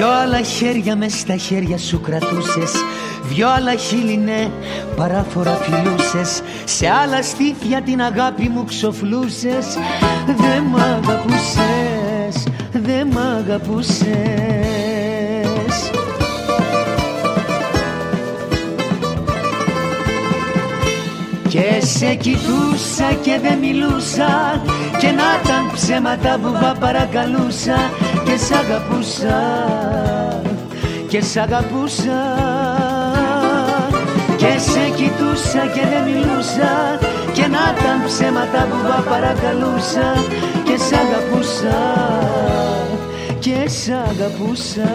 άλλα χέρια μες στα χέρια σου κρατούσες. Δυο άλλα χείλη ναι παράφορα φιλούσες. Σε άλλα στήθια την αγάπη μου ξοφλούσες. Δε μ' αγαπούσες, δε μ' αγαπούσες. Και σε κοιτούσα και δεν μιλούσα. Και να ήταν ψέματα βουβά παρακαλούσα Και σ' αγαπούσα Και σ' αγαπούσα. Και σε κοιτούσα και δεν μιλούσα Και να ήταν ψέματα βουβά παρακαλούσα. Και σ' αγαπούσα Και σ' αγαπούσα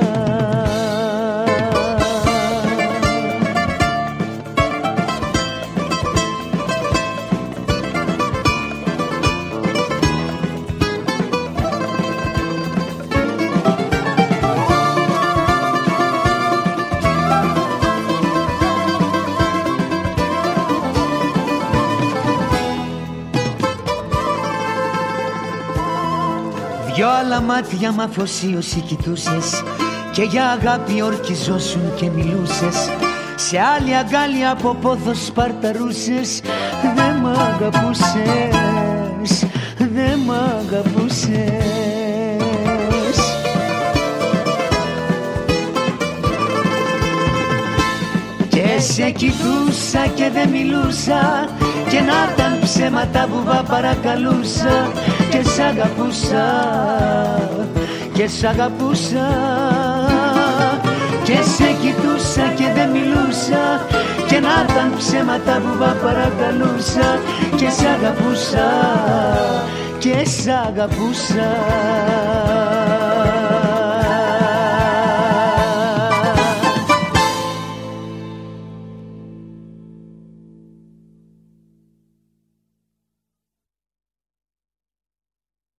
Δυο άλλα μάτια μ' αφοσίωση κοιτούσες. Και για αγάπη ορκιζόσουν και μιλούσες. Σε άλλη αγκάλια από πόθο σπαρταρούσες. Δε μ' αγαπούσες, δε μ' αγαπούσες σε κοιτούσα και δεν μιλούσα Και να ήταν ψέματα βουβά παρακαλούσα και σ' αγαπούσα και σ' αγαπούσα. Και σε κοιτούσα και δεν μιλούσα και να ήταν ψέματα που παρακαλούσα και σ' αγαπούσα και σ' αγαπούσα